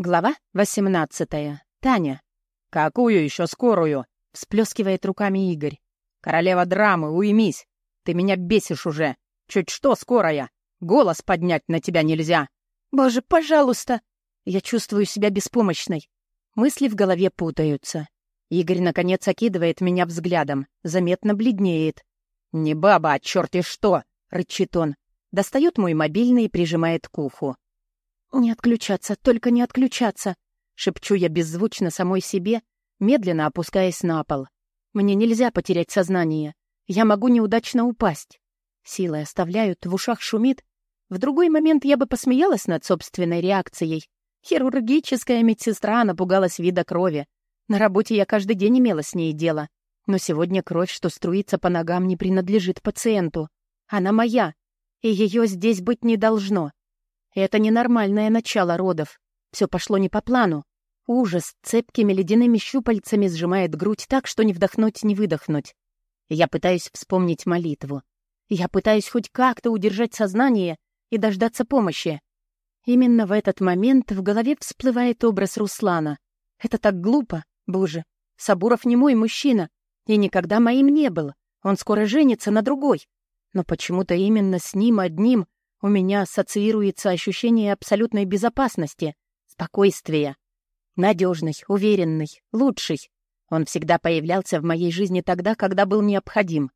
Глава 18. Таня. «Какую еще скорую?» — всплескивает руками Игорь. «Королева драмы, уймись! Ты меня бесишь уже! Чуть что скорая! Голос поднять на тебя нельзя!» «Боже, пожалуйста!» Я чувствую себя беспомощной. Мысли в голове путаются. Игорь, наконец, окидывает меня взглядом, заметно бледнеет. «Не баба, а черти что!» — рычит он. Достает мой мобильный и прижимает к уху. «Не отключаться, только не отключаться!» — шепчу я беззвучно самой себе, медленно опускаясь на пол. «Мне нельзя потерять сознание. Я могу неудачно упасть. Силой оставляют, в ушах шумит. В другой момент я бы посмеялась над собственной реакцией. Хирургическая медсестра напугалась вида крови. На работе я каждый день имела с ней дело. Но сегодня кровь, что струится по ногам, не принадлежит пациенту. Она моя, и ее здесь быть не должно. Это ненормальное начало родов. Все пошло не по плану. Ужас цепкими ледяными щупальцами сжимает грудь так, что не вдохнуть, не выдохнуть. Я пытаюсь вспомнить молитву. Я пытаюсь хоть как-то удержать сознание и дождаться помощи. Именно в этот момент в голове всплывает образ Руслана. Это так глупо, боже. Сабуров не мой мужчина и никогда моим не был. Он скоро женится на другой. Но почему-то именно с ним одним у меня ассоциируется ощущение абсолютной безопасности, спокойствия. Надежный, уверенный, лучший. Он всегда появлялся в моей жизни тогда, когда был необходим.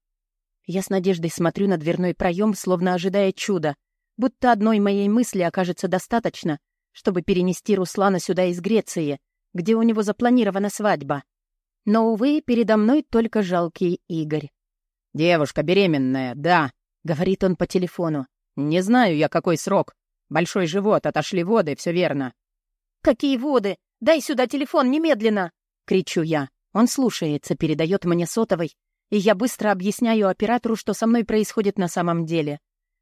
Я с надеждой смотрю на дверной проем, словно ожидая чуда, будто одной моей мысли окажется достаточно, чтобы перенести Руслана сюда из Греции, где у него запланирована свадьба. Но, увы, передо мной только жалкий Игорь. «Девушка беременная, да», — говорит он по телефону. «Не знаю я, какой срок. Большой живот, отошли воды, все верно». «Какие воды? Дай сюда телефон немедленно!» — кричу я. Он слушается, передает мне сотовый, и я быстро объясняю оператору, что со мной происходит на самом деле.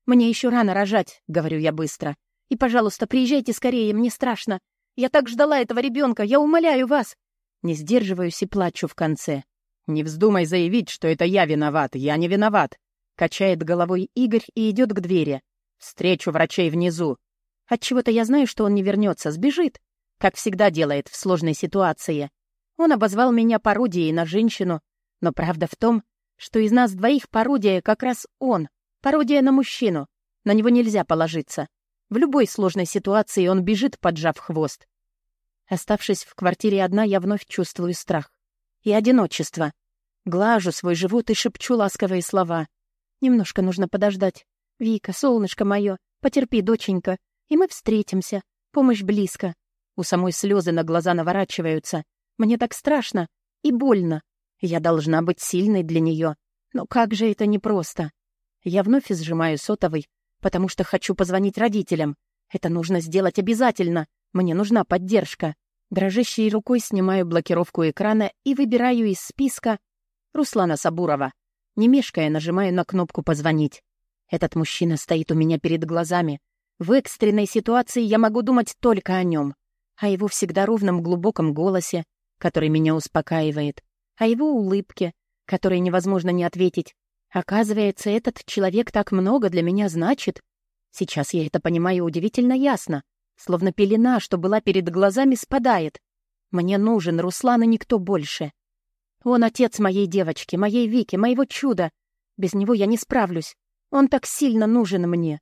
«Мне еще рано рожать», — говорю я быстро. «И, пожалуйста, приезжайте скорее, мне страшно. Я так ждала этого ребенка, я умоляю вас». Не сдерживаюсь и плачу в конце. «Не вздумай заявить, что это я виноват, я не виноват. Качает головой Игорь и идет к двери. Встречу врачей внизу. Отчего-то я знаю, что он не вернется, сбежит. Как всегда делает в сложной ситуации. Он обозвал меня пародией на женщину. Но правда в том, что из нас двоих пародия как раз он. Пародия на мужчину. На него нельзя положиться. В любой сложной ситуации он бежит, поджав хвост. Оставшись в квартире одна, я вновь чувствую страх. И одиночество. Глажу свой живот и шепчу ласковые слова — Немножко нужно подождать. Вика, солнышко мое, потерпи, доченька, и мы встретимся. Помощь близко. У самой слезы на глаза наворачиваются. Мне так страшно и больно. Я должна быть сильной для нее. Но как же это непросто. Я вновь сжимаю сотовый, потому что хочу позвонить родителям. Это нужно сделать обязательно. Мне нужна поддержка. Дрожащей рукой снимаю блокировку экрана и выбираю из списка Руслана Сабурова. Не мешкая, нажимаю на кнопку «Позвонить». Этот мужчина стоит у меня перед глазами. В экстренной ситуации я могу думать только о нем. О его всегда ровном глубоком голосе, который меня успокаивает. О его улыбке, которой невозможно не ответить. Оказывается, этот человек так много для меня значит. Сейчас я это понимаю удивительно ясно. Словно пелена, что была перед глазами, спадает. Мне нужен Руслан и никто больше. Он отец моей девочки, моей Вики, моего чуда. Без него я не справлюсь. Он так сильно нужен мне.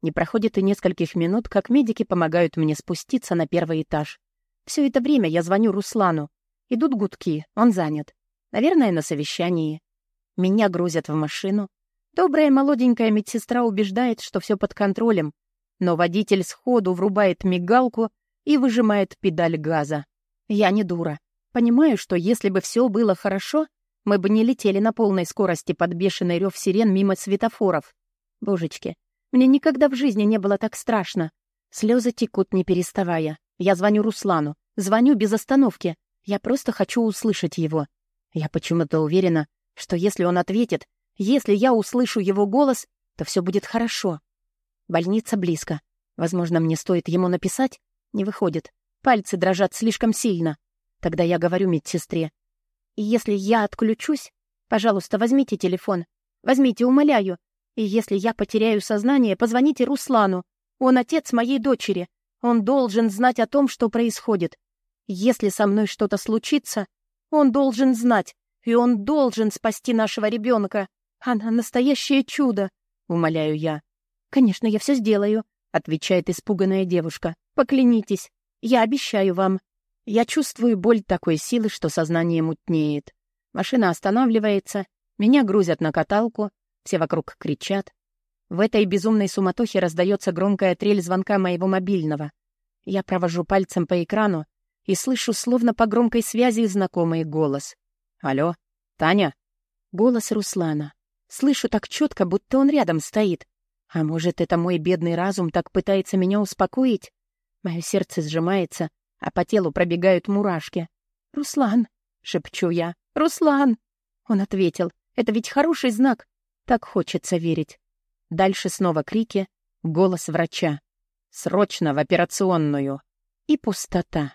Не проходит и нескольких минут, как медики помогают мне спуститься на первый этаж. Все это время я звоню Руслану. Идут гудки, он занят. Наверное, на совещании. Меня грузят в машину. Добрая молоденькая медсестра убеждает, что все под контролем. Но водитель сходу врубает мигалку и выжимает педаль газа. Я не дура. Понимаю, что если бы все было хорошо, мы бы не летели на полной скорости под бешеный рев сирен мимо светофоров. Божечки, мне никогда в жизни не было так страшно. Слезы текут, не переставая. Я звоню Руслану. Звоню без остановки. Я просто хочу услышать его. Я почему-то уверена, что если он ответит, если я услышу его голос, то все будет хорошо. Больница близко. Возможно, мне стоит ему написать? Не выходит. Пальцы дрожат слишком сильно. Тогда я говорю медсестре. «Если я отключусь, пожалуйста, возьмите телефон. Возьмите, умоляю. И если я потеряю сознание, позвоните Руслану. Он отец моей дочери. Он должен знать о том, что происходит. Если со мной что-то случится, он должен знать, и он должен спасти нашего ребенка. Она настоящее чудо, умоляю я. Конечно, я все сделаю, отвечает испуганная девушка. Поклянитесь, я обещаю вам. Я чувствую боль такой силы, что сознание мутнеет. Машина останавливается, меня грузят на каталку, все вокруг кричат. В этой безумной суматохе раздается громкая трель звонка моего мобильного. Я провожу пальцем по экрану и слышу словно по громкой связи знакомый голос. «Алло, Таня?» Голос Руслана. Слышу так четко, будто он рядом стоит. А может, это мой бедный разум так пытается меня успокоить? Мое сердце сжимается, а по телу пробегают мурашки. «Руслан!» — шепчу я. «Руслан!» Он ответил. «Это ведь хороший знак. Так хочется верить». Дальше снова крики, голос врача. «Срочно в операционную!» И пустота.